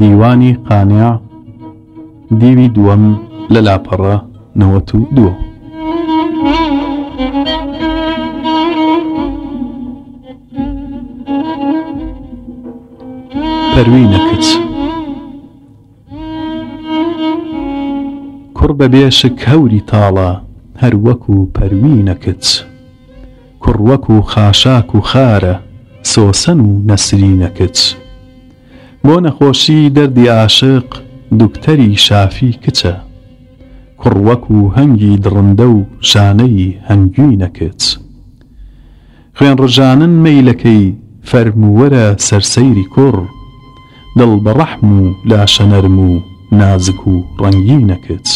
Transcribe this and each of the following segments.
دیوانی قانع دیوی دووەم لە لاپەڕە نەوەت و دووە. پەروینە کچ کوڕ بە بێشک هەوری تاڵە هەر وەکوو پەروینە کچ. کوڕ وەکوو خاشاک و خارە سۆسەن و نەسرینە کچ بۆ نەخۆشی دەردی ئاشق دوکتەری شافی کچە کوڕ وەکوو هەنگی دڕندە و شانەی هەنگوینە کچ خوێن ڕژانن مەیلەکەی فەرموو وەرە سەر سەیری کوڕ دڵ بە ڕەحم و لاشە نەرم و نازک و ڕەنگینە کچ.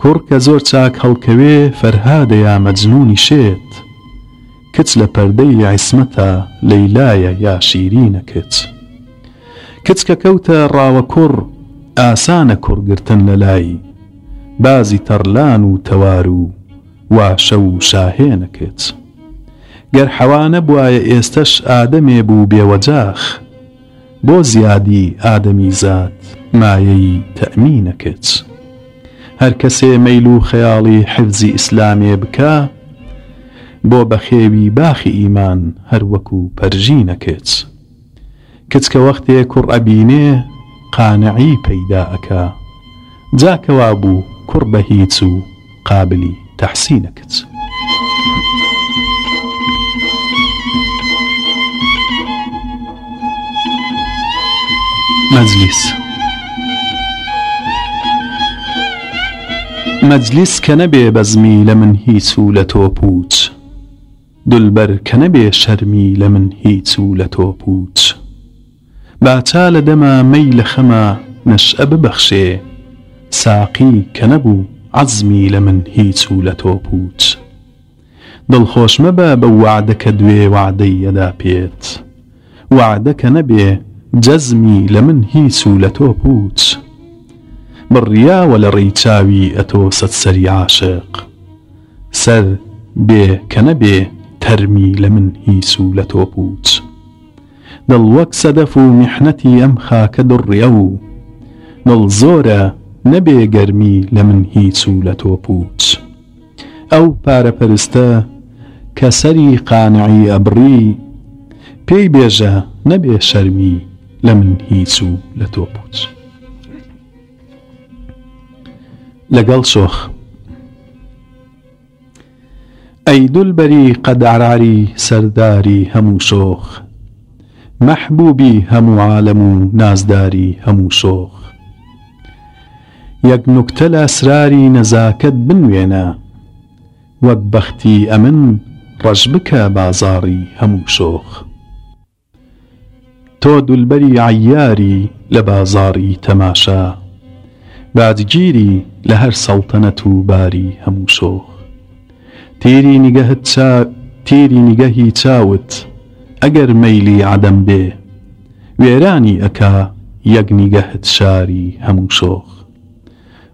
کوڕ کە زۆر چاک هەڵکەوێ فەرهادە یا مەجنوونی شێت کچ لە پەردەی عیسمەتە لەیلایە یا شیرینە کچ کچ کە کەوتە ڕاوە کوڕ ئاسانە کوڕ گرتن لە لای بازی تەڕلان و تەوار و واشە و شاهێنە کچ گەر حەوا نەبوایە ئێستەش ئادەمێ بوو بێ وەجاخ بۆ زیادی ئادەمیزاد مایەی تەئمینە کچ هەر کەسێ مەیل و خەیاڵی حفزی ئیسلامێ بکا بۆ بەخێوی باخی ئیمان هەر وەکو پەرژینە کچ کچ کە وەختێ کوڕ ئەبینێ قانعی پەیدا ئەکا جا کەوابوو کوڕ بە هیچ و قابلی تەحسینە کچ. مەجلیس مەجلیس کە نەبێ بەزمی لە من هیچ و لە تۆ پوچ دولبەر کە نەبێ شەرمی لە من هیچ و لە تۆ پوچ. با چا لە دەما مەی لە خەما نەشئە ببەخشێ ساقی کە نەبوو عەزمی لە من هیچ و لە تۆ پووچ دڵ خۆش مەبە بەو وەعدە کە دوێ وەعدەی ئەدا پێت وەعدە کە نەبێ جەزمی لە من هیچ و لە تۆ پووچ بڕیاوە لە ڕێی چاوی ئەتۆ سەد سەری عاشق سەر بێ کە نەبێ تەرمی لە من هیچ و لە تۆ پووچ. دڵ وەک سەدەف و میحنەتی ئەم خاکە دڕڕیە و دڵ زۆرە نەبێ گەرمی لە من هیچ و لە تۆ پووچ ئەو پارە پەرستە کە سەری قانعی ئەبڕی پێی بێژە نەبێ شەرمی لە من هیچ و لە تۆ پووچ لەگەڵ شۆخ. ئەی دولبەری قەدعراری سەرداری هەموو شۆخ مەحبوبی هەموو عالەم و نازداری هەموو شۆخ یەک نوکتە لە ئەسراری نەزاکەت بنوێنە وەک بەختی ئەمن ڕەشبکە بازاڕی هەموو شۆخ. تۆ دولبەری عەیاری لە بازاڕی تەماشا باجگیری لە هەر سەڵتەنەت و باری هەموو شۆخ تیری نیگەهی چاوت ئەگەر مەیلی عەدەم بێ وێرانی ئەکا یەک نیگەهت شاری هەموو شۆخ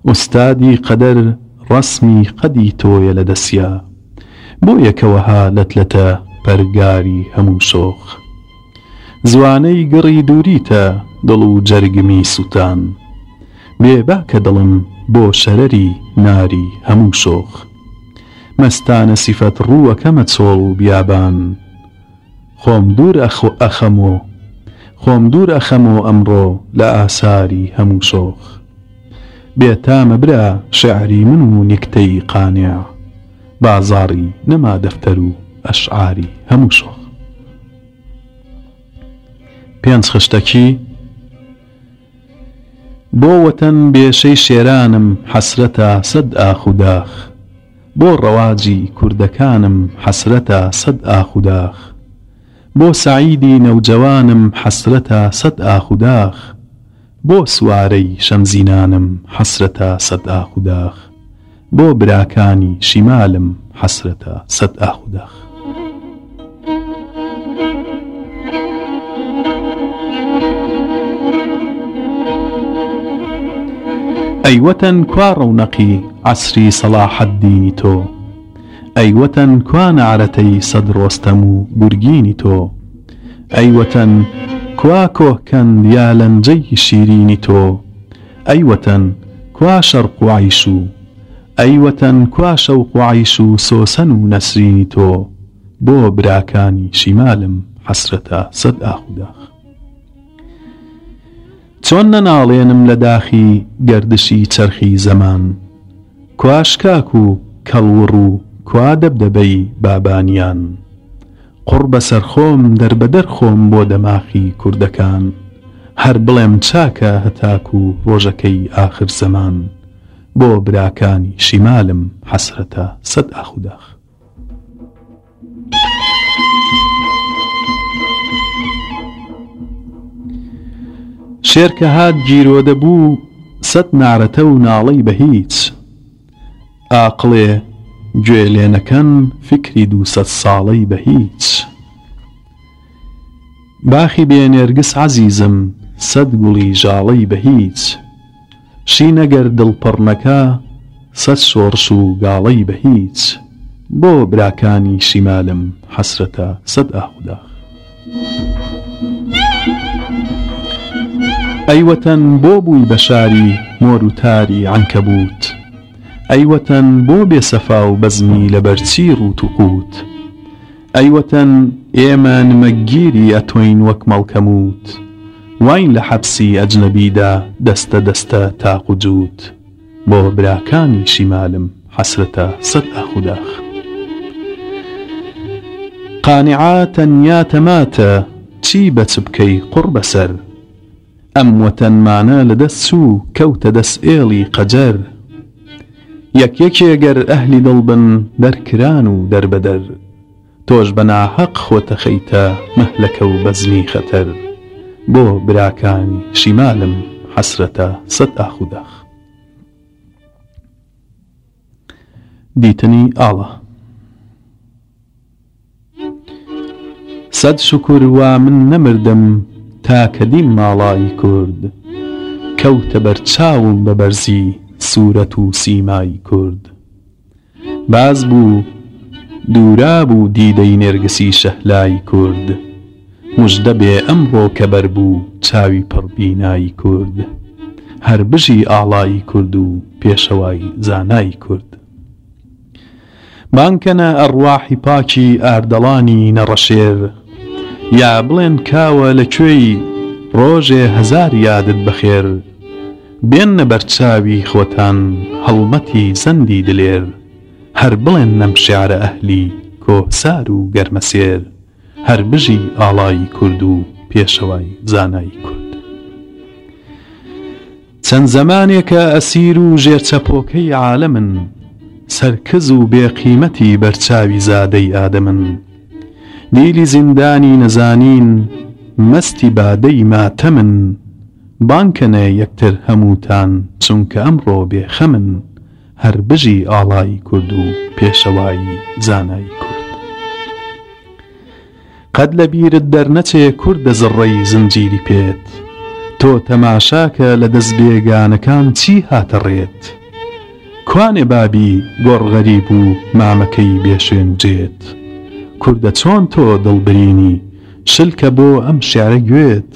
ئوستادی قەدەر ڕەسمی قەدی تۆیە لە دەسیا بۆیە کە وەها لەت لەتە پەرگاری هەموو شۆخ زوانەی گڕی دووریتە دڵ و جەرگمی سووتان بێ باکە دڵم بۆ شەرەری ناری هەموو شۆخ مەستانە سیفەت ڕووەکەمە چۆڵ و بیابان خۆم دوور ئەخەمۆ خۆم دوور ئەخەمۆ ئەمڕۆ لە ئاساری هەموو شۆخ بێ تامە برا شێعری من و نکتەی قانع بازاڕی نەما دەفتەر و ئەشعاری هەموو شۆخ پێنج خشتەکی بۆ وەتەن بێشەی شێرانم حەسرەتە سەد ئاخ و داخ بۆ ڕەواجی کوردەکانم حەسرەتە سەد ئاخ و داخ بۆ سەعیدی نەوجەوانم حەسرەتە سەد ئاخ و داخ بۆ سوارەی شەمزینانم حەسرەتە سەد ئاخ و داخ بۆ براکانی شیمالم حەسرەتە سەد ئاخ و داخ. ئەی وەتەن کوا ڕەونەقی عەسری سەڵاحەددینی تۆ؟ ئەی وەتەن کوا نەعرەتەی سەد ڕۆستەم و گورگینی تۆ؟ ئەی وەتەن کوا کۆهکەند یا لەنجەی شیرینی تۆ؟ ئەی وەتەن کوا شەرق و عیش و. ئەی وەتەن کوا شەوق و عیش و سۆسەن و نەسرینی تۆ بۆ براکانی شیمالم حەسرەتە سەد ئاخ و داخ چۆن نەناڵێنم لە داخی گەردشی چەرخی زەمان کوا شکاک و کەڵوڕ و کوا دەبدەبەی بابانیان قوڕ بەسەر خۆم دەربەدەر خۆم بۆ دەماخی کوردەکان هەر بڵێم چاکە هەتاکو ڕۆژەکەی ئاخر زەمان بۆ براکانی شیمالم حەسرەتە سەد ئاخوداخ. شێر کە هات گیرۆدە بوو سەد نارەتە و ناڵەی بە هیچ ئاقڵێ گوێ لێ نەکەن فیکری دوو سەد ساڵەی بە هیچ. باخی بێ نێرگس عەزیزم سەد گوڵی ژاڵەی بە هیچ. شین ئەگەر دڵ پڕ نەکا سەد شۆڕش و گاڵەی بە هیچ. بۆ براکانی شیمالم حەسرەتە سەد ئاهوداغ. ئەی وەتەن بۆ بووی بە شاری مۆر و تاری عەنکەبووت ئەی وەتەن بۆ بێ سەفا و بەزمی لەبەر چی ڕووت و قووت ئەی وەتەن ئێمە نمەکگیری ئەتۆین وەک مەڵکەمووت واین لە حەپسی ئەجنەبیدا دەستە دەستە تاق و جووت بۆ براکانی شیمالم حەسرەتە سەد ئاخ و داخ. قانعە تەنیا تەماتە چی بە چ بکەی قوڕ بەسەر ئەم وەتەنمانە لە دەست چوو کەوتە دەس ئێڵی قەجەر یەک یەکێ گەر ئەهلی دڵ بن دەرکران و دەربەدەر. تۆش بە ناهەق خۆت ئەخەیتە مەهلەکە و بەزمی خەتەر بۆ براکانی شیمالم حەسرەتە سەت ئاخ و داخ. دیتنی ئاڵا. سەد شوکور وا من نەمردم تا کە دیم ماڵای کورد کەوتە بەر چاوم بە بەرزی سورەت و سیمای کورد باز بوو دورابوو دیدەی نێرگسی شەهلای کورد موژدە بێ ئەمڕۆ کە بەر بوو چاوی پڕ بینای کورد هەر بژی ئاڵای کورد و پێشەوای زانای کورد بانکەنە ئەڕواحی پاکی ئاردەڵانی نەڕەشێر یا بڵێن کاوە لە کوێی ڕۆژێ هەزار یادت بەخێر بێننە بەرچاوی خۆتان هەڵمەتی زەندی دلێر هەر بڵێن نەم شێعرە ئەهلی کۆهسار و گەرمەسێر هەر بژی ئاڵای کورد و پێشەوای زانای کورد. چەند زەمانێکە ئەسیر و ژێر چەپۆکەی عالەمن سەر کز و بێ قیمەتی بەرچاوی زادەی ئادەمن دیلی زیندانی نەزانین مەستی بادەی ماتەمن، بانگ کەنە یەکتر هەمووتان چونکە ئەمڕۆ بێ خەمن هەر بژی ئاڵای کورد و پێشەوایی زانای کورد قەت لە بیرت دەرنەچێ کوردە زڕەی زنجیری پێت تۆ تەماشاکە لە دەست بێگانەکان چی هاتە ڕێت کوانێ بابی گۆڕ غەریب و مامەکەی بێ شوێن و جێت کوردە چۆن تۆ دڵ برینی شلکە بۆ ئەم شعرە گوێت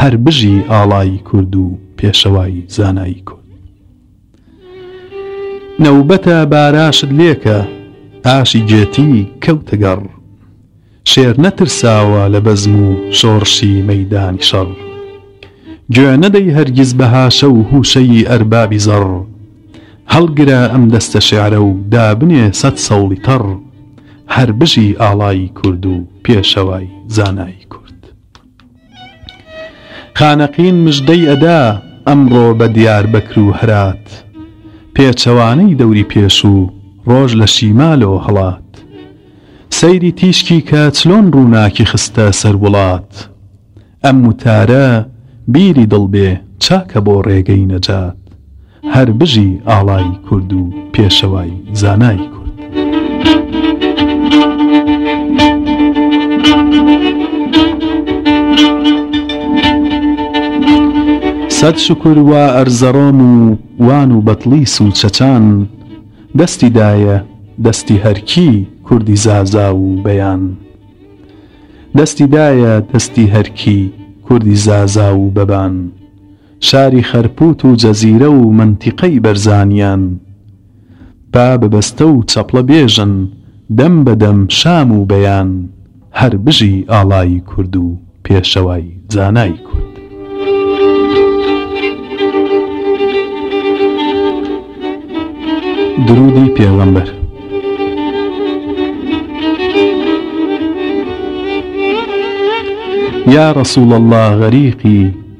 هەر بژی ئاڵای کورد و پێشەوای زانایی کورد. نەوبەتە باراشت لێکە ئاشی گێتی کەوتە گەڕ شێر نەترساوە لە بەزم و شۆڕشی مەیدانی شەڕ گوێ نەدەی هەرگیز بە هاشە و هوشەی ئەربابی زەڕ هەڵگرە ئەم دەستە شێعرە و دابنێ سەد سەوڵی تەڕ هەر بژی ئاڵای کورد و پێشەوای زانایی کورد. خانەقین مژدەی ئەدا ئەمڕۆ بە دیاربەکر و هەرات پێچەوانەی دەوری پێشوو ڕۆژ لە شیمالۆ هەڵات سەیری تیشکی کە چلۆن ڕووناکی خستە سەر وڵات ئەم وتارە بیری دڵ بێ چاکە بۆ ڕێگەی نەجات هەر بژی ئاڵای کورد و پێشەوای زانای کورد. سەد شوکور و ئەرزەڕۆم و وان و بەتڵیس و چەچان دەستی دایە دەستی هەرکی کوردی زازا و بەیان دەستی دایە دەستی هەرکی کوردی زازا و بەبان شاری خەرپوت و جزیرە و مەنتیقەی بەرزانیان پا ببەستە و چەپڵە بێژن دەم بە دەم شام و بەیان هەر بژی ئاڵای کورد و پێشەوای زانای کورد. درودی پێغەمبەر. یا رسول اللە غەریقی.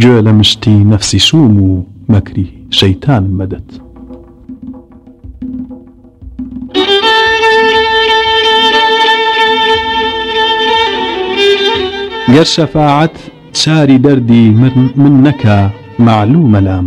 گوێ لە مشتی نەفسی شووم و مەکری شەیتانم مەدەت. گەر شەفاعەت چاری دەردی من نەکا مەعلوومە لام.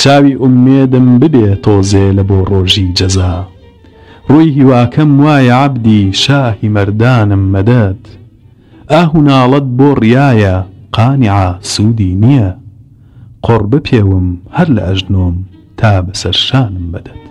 چاوی ئومێدم ببێ تۆزێ لە بۆ ڕۆژی جەزا ڕووی هیواکەم وایە عەبدی شاهی مەردانم مەدەد ئاه و ناڵەت بۆ ڕیایە قانعە سوودی نییە قۆڕ بپێوم هەر لە ئەژنۆم تا بەسەر شانم مەدەد.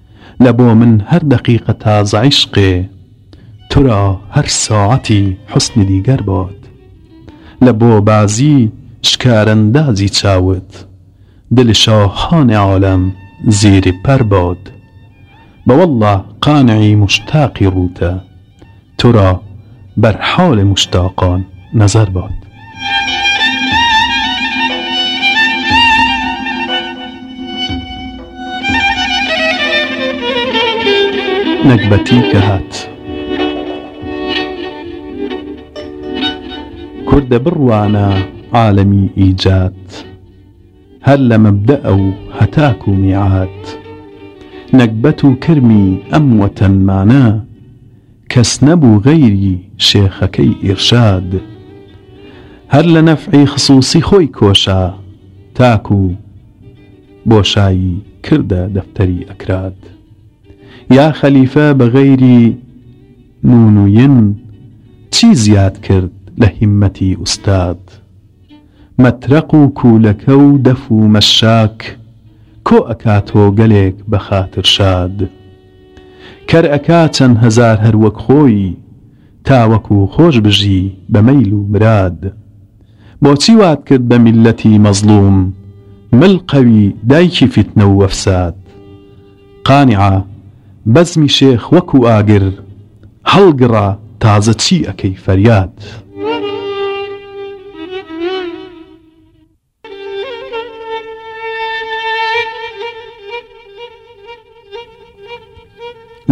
لە بۆ من هەر دەقیقە تازە عیشقێ تورا هەر ساعەتی حوسنی دیگەر باد لە بۆ بازی شکارەندازی چاوت دل شاهان عالم زیر پر باد بە واللە قانعی مشتاقی ڕووتە. تو را بر حال مشتاقان نظر باد. نەگبەتی کە هات کوردە بڕوانە عالەمی ئیجاد. هەر لە مەبدەئە و هەتاکو میعاد. نەگبەت و کرمی ئەم وەتەنمانە. کەس نەبوو غەیری شێخەکەی ئیرشاد. هەر لە نەفعی خسووسی خۆی کۆشا. تاکو بۆشایی کردە دەفتەری ئەکراد. یا خەلیفە بە غەیری نوون و ین. چی زیاد کرد لە هیممەتی ئوستاد. مەترەق و کوولەکە و دەف و مەشاک کۆ ئەکا تۆ گەلێک بە خاتر شاد کەر ئەکا چەند هەزار هەر وەک خۆی تاوەکو خۆش بژی بە مەیل و مراد بۆچی وات کرد بە میللەتی مەزڵووم مل قەوی دایکی فیتنە و وەفساد قانعە بەزمی شێخ وەکو ئاگر هەڵگڕا تازە چی ئەکەی فەریاد.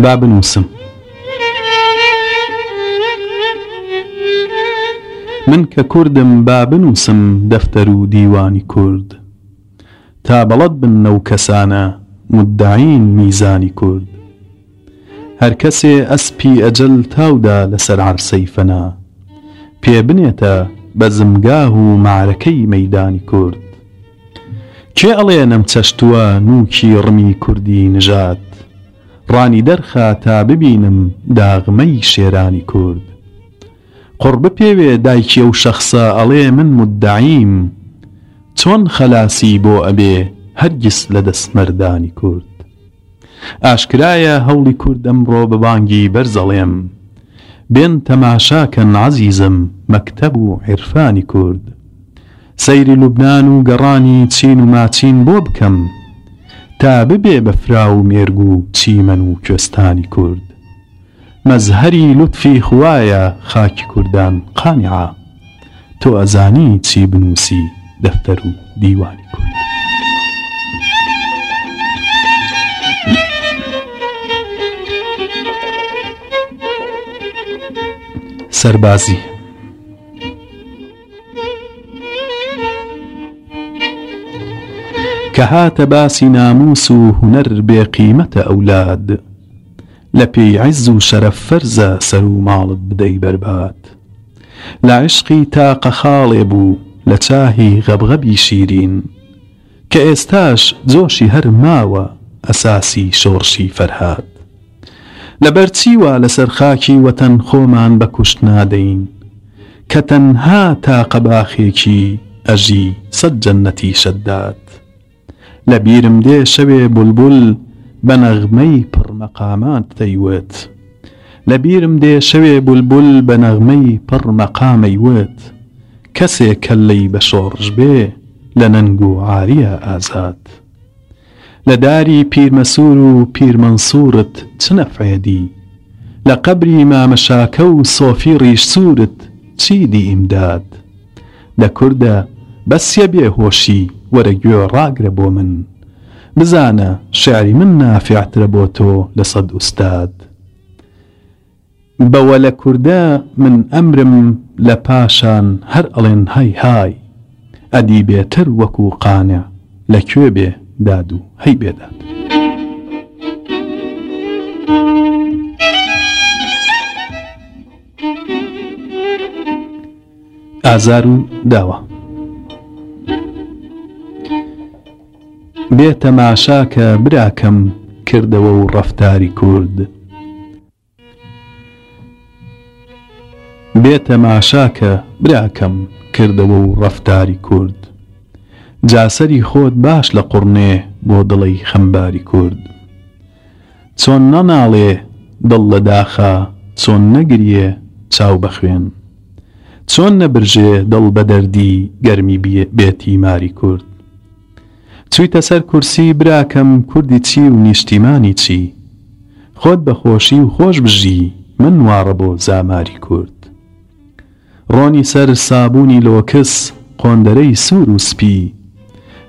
با بنووسم من کە کوردم با بنووسم دەفتەر و دیوانی کورد. تا بەڵەد بن لەو کەسانە مودەعین میزانی کورد هەر کەسێ ئەسپی ئەجەل تاو دا لەسەر عەرسەی فەنا پێ بنێتە بەزمگاه و مەعرەکەی مەیدانی کورد کێ ئەڵێ نەمچەشتووە نووکی ڕمی کوردی نژاد ڕانی دەرخا تا ببینم داغمەی شێرانی کورد قوڕ بپێوێ دایکی ئەو شەخسە ئەڵێ من مودەعیم چۆن خەلاسی بۆ ئەبێ هەرگیز لە دەست مەردانی کورد ئاشکرایە هەوڵی کورد ئەمڕۆ بە بانگی بەرز ئەڵێم بێن تەماشا کەن عەزیزم مەکتەب و عیرفانی کورد سەیری لوبنان و گەڕانی چین و ماچین بۆ بکەم تا ببێ بە فراو و مێرگ و چیمەن و کوێستانی کورد مەزهەری لوتفی خوایە خاکی کوردان قانعە تۆ ئەزانی چی بنووسی دەفتەر و دیوانی کورد. سەربازی. کە هاتە باسی نامووس و هونەر بێ قیمەتە ئەولاد. لە پێی عیز و شەرەف فەرزە سەر و ماڵت بدەی بەرباد لە عیشقی تاقە خاڵێ بوو لە چاهی غەبغەبی شیرین کە ئێستاش جۆشی هەر ماوە ئەساسی شۆڕشی فەرهاد لەبەر چی وا لەسەر خاکی وەتەن خۆمان بە کوشت نادەین کە تەنها تاقە باخێکی ئەژی سەد جەنەتی شەداد. لە بیرم دێ شەوێ بولبول بە نەغمەی پڕ مەقامات دەیوت لە بیرم دێ شەوێ بولبول بە نەغمەی پڕ مەقام ئەیوت کەسێ کەللەی بە شۆڕش بێ لە نەنگ و عاریە ئازاد لە داری پیرمەسوور و پیر مەنسوورت چ نەفعێ دی لە قەبری مامە شاکە و سۆفی ڕیش سوورت چی دی ئیمداد دە کوردە بەسیە بێ هۆشی وەرە گوێ ڕاگرە بۆ من بزانە شعری من نافعترە بۆ تۆ لە سەد ئوستاد بە وەلە کوردە من ئەمرم لە پاشان هەر ئەڵێن های های ئەدی بێتەر وەکو قانع لە کوێ بێ داد و هەی بێداد. ئازار و داوا بێ تەماشا کە براکەم کردەوە و ڕەفتاری کورد بێ تەماشا کە براکەم کردەوە و ڕەفتاری کورد جا سەری خۆت باش لە قوڕنێ بۆ دڵەی خەمباری کورد چۆن نەناڵێ دڵ لە داخا چۆن نەگریێ چاو بە خوێن چۆن نەبرژێ دڵ بە دەردی گەرمی بێ تیماری کورد چویتە سەر کورسی براکەم کوردی چی و نیشتیمانی چی خۆت بە خۆشی و خۆش بژی من واڕە بۆ زاماری کورد. ڕۆنی سەر سابوونی لۆکس قۆندەرەی سوور و سپی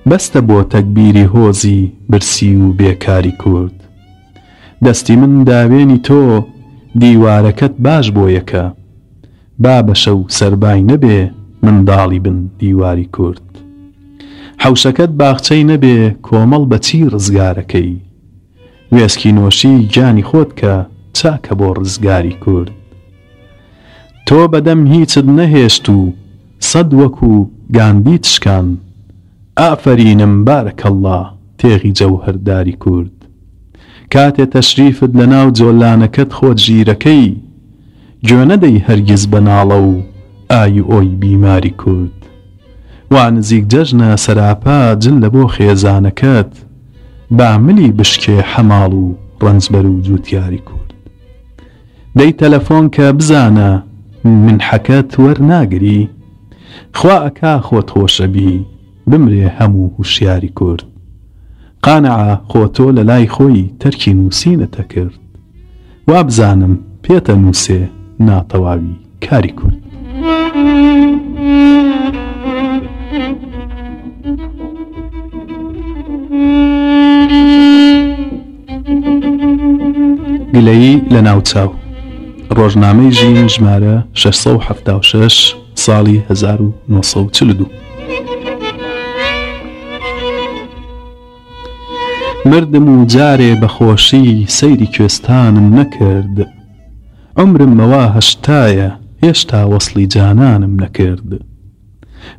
بەستە بۆ تەگبیری هۆزی برسی و بێکاری کورد دەستی من داوێنی تۆ دیوارەکەت باش بۆ یەکە بابەشە و سەربای نەبێ منداڵی بن دیواری کورد حەوشەکەت باخچەی نەبێ کۆمەڵ بە چی ڕزگارەکەی؟ وێسکی نۆشی گیانی خۆت کە چاکە بۆ ڕزگاری کورد تۆ بەدەم هیچت نەهێشت و سەد وەکو گاندیت شکان ئافەرینم بارک اللە تێغی جەوهەر داری کورد کاتێ تەشریفت لەناو جۆلانەکەت خۆ ژیرەکەی گوێ نەدەی هەرگیز بە ناڵە و ئای و ئۆی بیماری کورد وا نزیک جەژنە سەراپا جل لە بۆ خێزانەکەت با ملی بشکێ حەماڵ و ڕەنجبەر و جووتیاری کورد دەی تەلەفۆن کە بزانە من حەکەت وەر ناگری خوا ئەکا خۆت خۆشە بی بمرێ هە موو هوشیاری کورد قانعە خۆ تۆ لە لای خۆی تەرکی نووسینت ئەکرد وابزانم پێتە نوسێ ناتەواوی کاری کورد. گلەیی لە ناوچاو ڕۆژنامەی ژین ژمارە 676 ساڵی 1942. مردم و جارێ بە خۆشی سەیری کوێستانم نەکرد عومرم مەوە هەشتایە هێشتا وەسڵی جانانم نەکرد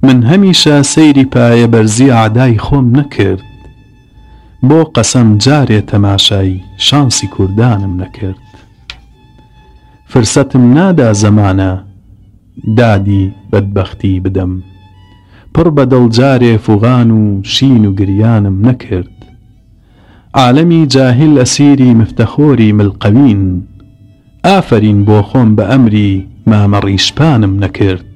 من هەمیشە سەیری پایە بەرزی ئەعدای خۆم نەکرد بۆ قەسەم جارێ تەماشای شانسی کوردانم نەکرد فرسەتم نادا زەمانە دادی بەدبەختی بدەم پڕ بە دڵ جارێ فوغان و شین و گریانم نەکرد عالەمی جاهیل ئەسیری مفتەخۆری مل قەوین ئافەرین بۆ خۆم بە ئەمری مامە ڕیشپانم نەکرد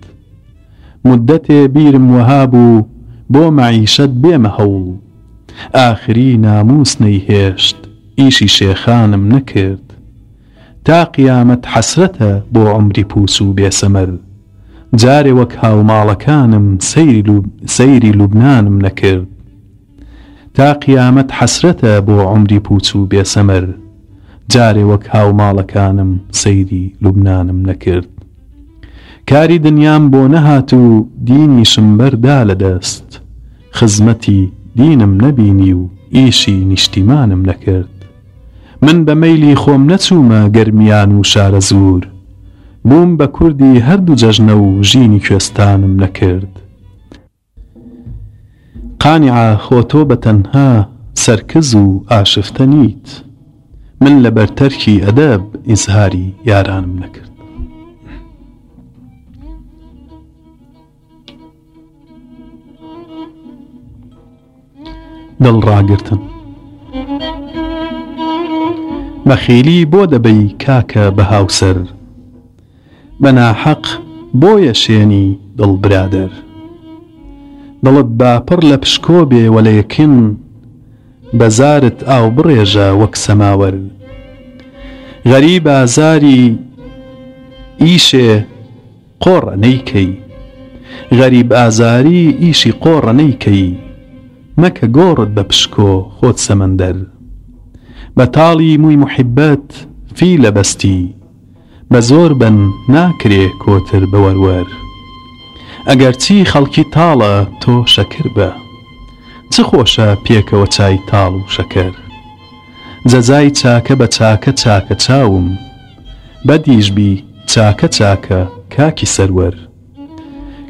مودەتێ بیرم وەها بوو بۆ مەعیشەت بێمە هەوڵ ئاخری ناموس نەیهێشت ئیشی شێخانم نەکرد تا قیامەت حەسرەتە بۆ عومری پوچ و بێ سەمەر جارێ وەک هاوماڵەکانم سەیری لوبنانم نەکرد تا قیامەت حەسرەتە بۆ عومری پوچ و بێ سەمەر جارێ وەک هاوماڵەکانم سەیری لوبنانم نەکرد کاری دنیام بۆ نەهات و دینیشم بەر دا لە دەست خزمەتی دینم نەبینی و ئیشی نیشتیمانم نەکرد. من بە مەیلی خۆم نەچوومە گەرمیان و شارەزوور، بووم بە کوردی هەردوو جەژنە و ژینی کوێستانم نەکرد. قانعە خۆ تۆ بە تەنها سەرکز و ئاشفتە نیت، من لە بەر تەرکی ئەدەب ئیزهاری یارانم نەکرد. دڵ ڕاگرتن بەخیلی بۆ دەبەی کاکە بە هاوسەر بە ناحەق بۆ یەشێنی دڵ برادەر دڵت با پڕ لە پشکۆ بێ وەلێکن بە زارت ئاو بڕێژە وەک سەماوەر غەریبە زاری ئیشێ قۆڕە نەیکەی غەریب ئازاری ئیشی قۆڕە نەیکەی مەکە گۆڕت بە پشکۆ خۆت سەمەندەر بە تاڵی مووی موحیبەت فیلە بەستی بە زۆر بەن ناکرێ کۆتر بە وەروەر ئەگەرچی خەڵکی تاڵە تۆ شەکر بە چ خۆشە پێکەوە چای تاڵ و شەکەر جەزای چاکە بە چاکە چاکە چاوم بەدیش بی چاکە چاکە کاکی سەروەر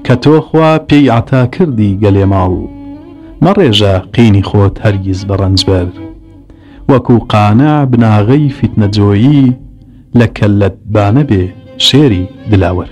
کە تۆ خوا پێی عەتا کردی گەلێ ماڵ مەڕێژە قینی خۆت هەرگیز بە ڕەنجبەر وەکو قانع بناغەی فیتنەجۆیی لە کەللەت بانەبێ شێری دلاوەر.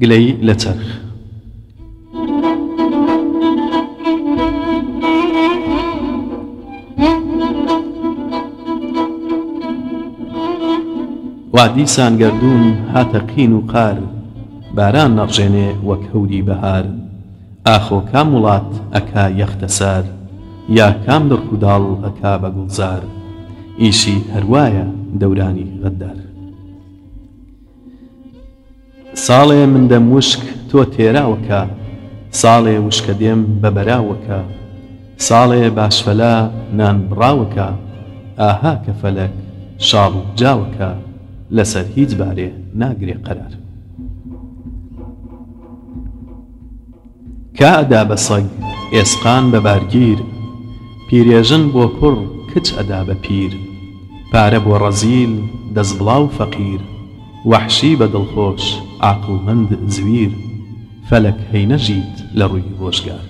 گلەیی لە چەرخ. وا دیسان گەردوون هاتە قین و قار، باران نەڕژێنێ وەک هەوری بەهار. ئاخۆ کام وڵات ئەکا یەختە سار یا کام لڕ و داڵ ئەکا بە گوڵزار ئیشی هەر وایە دەورانی غەددار. ساڵێ من دەم وشک تۆ تێراوەکە ساڵێ وشکە دێم بە بەراوەکە ساڵێ باش فەلا نان بڕاوەکە ئاها کە فەلەک شاڵ و جاوەکە لەسەر هیچ بارێ ناگرێ قەرار. کا ئەدا بە سەگ ئێسقان بە بارگیر پیرێژن بۆ کوڕ کچ ئەدا بە پیر پارە بۆ ڕەزیل دەسبڵاو فەقیر وەحشی بە دڵخۆش عاقڵمەند زویر فەلەک هەی نەژیت لە ڕووی ڕۆژگار.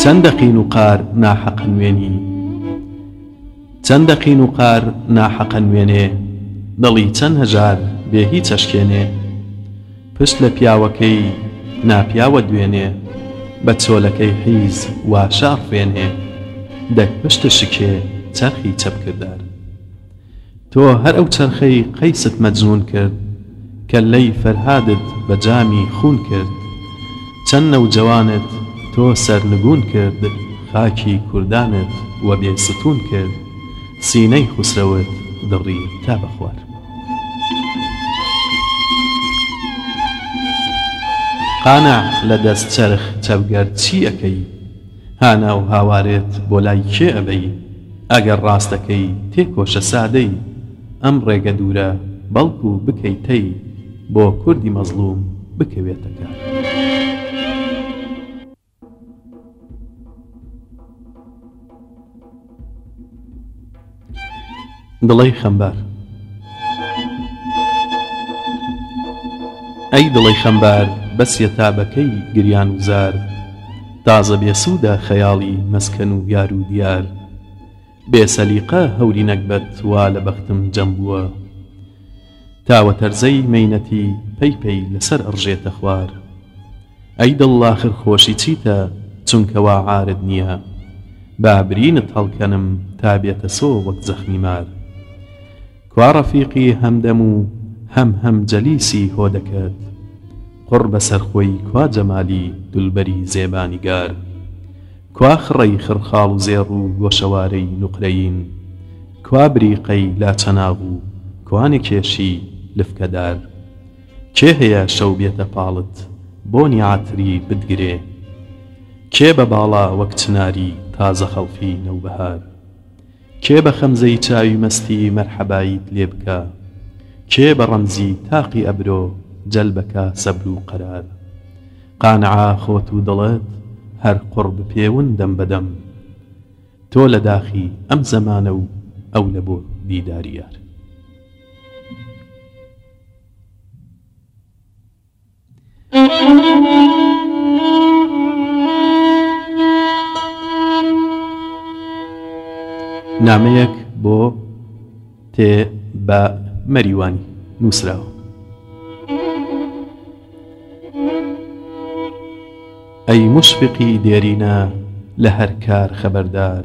چەندە قین و قار ناحەق نوێنی. چەن دەقین و قار ناحەقە نوێنێ دڵی چەن هەژار بێ هیچ ئەشکێنێ پشت لە پیاوەکەی ناپیاوە دوێنێ بە چۆلەکەی حیز واشە ئەفرێنێ دەک پشت شکێ چەرخی چەپ کردار تۆ هەر ئەو چەرخەی قەیست مەجنون کرد کەللەی فەرهادت بە جامی خون کرد چەند نەوجەوانت تۆ سەرنگون کرد خاکی کوردانت وە بێ ستون کرد سینەی خوسرەوت دڕی تا بە خوار قانع لە دەست چەرخ چەپگەر چی ئەکەی؟ هانا و هاوارێت بۆ لای کێ ئەبەی ئەگەر ڕاست دەکەی تێکۆشە سادەی ئەم ڕێگە دوورە بەڵکو بکەی تەی بۆ کوردی مەزڵوم بکەوێتە کار. دڵەی خەمبار ئەی دڵەی خەمبار بەسیە تا بە کەی گریان و زار تازە بێ سوودە خەیاڵی مەسکەن و یار و دیار بێ سەلیقە هەوری نەگبەت وا لە بەختم جەم بووە تا وەتەرزەی مەینەتی پەی پەی لەسەر ئەڕژێتە خوار ئەی دڵ ئاخر خۆشی چیتە چونکە وا عارت نیە با برینت هەڵکەنم تا بێتە سۆ وەک زەخمی مار کوا ڕەفیقی هەمدەم و هەم هەم جەلیسی هۆدەکەت قوڕ بەسەر خۆی کوا جەمالی دولبەری زێبا نیگار کوا خڕەی خڕخاڵ و زێڕ و گۆشەوارەی نوقرەیین؟ کوا بریقەی لاچەناغ و کوانە کێشی لفکەدار؟ کێ هەیە شەو بێتە پاڵت بۆنی عەتری بتگرێ؟ کێ بە باڵا وەک چناری تازەخەڵفی نەوبەهار؟ کێ بە خەمزەی چاوی مەستی مەرحەباییت لێ بکا کێ بە ڕەمزی تاقی ئەبرۆ جەل بە کا سەبر و قەرار قانعا خۆت و دڵت هەر قوڕ بپێون دەم بە دەم تۆ لە داخی ئەم زەمانە و ئەو لە بۆ دیداری یار. نامەیەک بۆ تێ بە مەریوانی نووسراوە ئەی مشفقی دێرینە لە هەر کار خەبەردار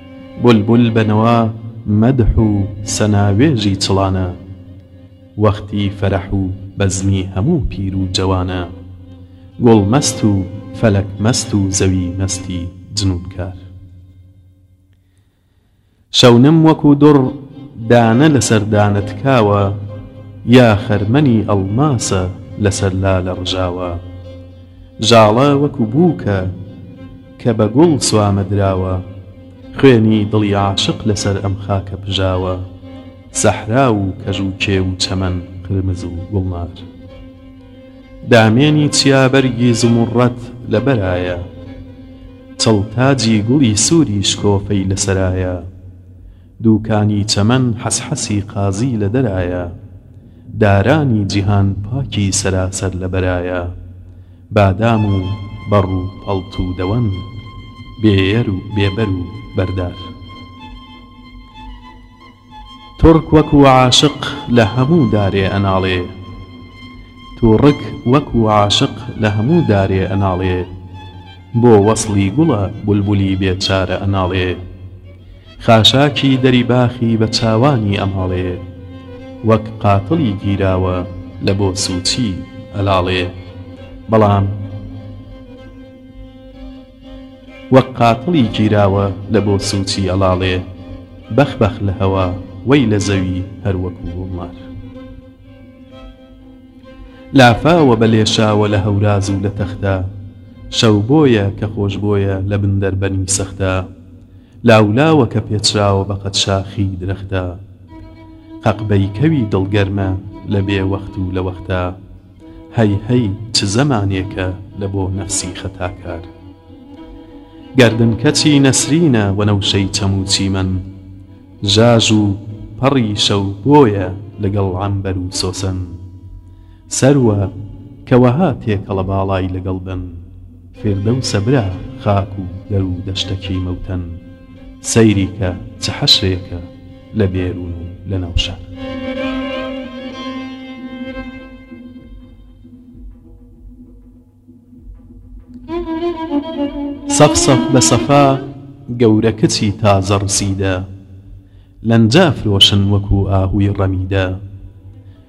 بولبول بە نوا مەدح و سەنا وێژی چڵانە وەختی فەرەح و بەزمی هەموو پیر و جەوانە گوڵ مەست و فەلەک مەست و زەوی مەستی جنوبکار شەونم وەکوو دڕ دانە لەسەر دانە تکاوە یا خەرمەنی ئەڵماسە لەسەر لالە ڕژاوە ژاڵە وەکوو بووکە کە بە گوڵ سوامە دراوە. خوێنی دڵی عاشق لەسەر ئەم خاکە پژاوە، سەحرا و کەژ و کێو و چەمەن قرمز و گوڵنار. دامێنی چیابەرگی زموڕڕەت لە بەرایە، چڵ تاجی گوڵی سووری شکۆفەی لەسەرایە. دووکانی چەمەن حەسحەسی قازی لە دەرایە، دارانی جیهان پاکی سەراسەر لە بەرایە، بادام و بەڕ و پەڵت و دەوەن بێیەر و بێبەر و بەردار. تڕک وەکوو عاشق لە هەموو دارێ ئەناڵێ تورک وەکوو عاشق لە هەموو دارێ ئەناڵێ بۆ وەسڵی گوڵە بولبولی بێچارە ئەناڵێ خاشاکی دەری باخی بە چاوانی ئەماڵێ وەک قاتڵی گیراوە لە بۆ سووچی ئەلاڵێ بەڵام وەک قاتڵی گیراوە لە بۆ سووچی ئەڵاڵێ بەخ بەخ لە هەوا وەی لە زەوی هەر وەکوو بۆمار لافاوە بە لێشاوە لە هەوراز و لە تەختە شەو بۆیە کە خۆش بۆیە لە بن دەربەنی سەختە لاولاوەکە پێچراوە بە قەد شاخی درەختا قەقبەی کەوی دڵ گەرمە لە بێ وەخت و لە وەختا هەی هەی چ زەمانێکە لە بۆ نەفسی خەتاکار گەردن کەچی نەسرینە وەنەوشەی چەم و چیمەن ژاژ و پەڕی شەو بۆیە لەگەڵ عەمبەر و سۆسەن سروە کە وەها تێکەڵە باڵای لەگەڵ بن. فیردەوسە برا خاک و دەر و دەشتەکەی مەوتەن سەیری کە چ حەشرێکە لە بێرون و لە ناو شار. سەف سەف بە سەفا گەورە کچی تازە ڕسیدە لەنجە ئەفرۆشن وەکو ئاهوی ڕەمیدە.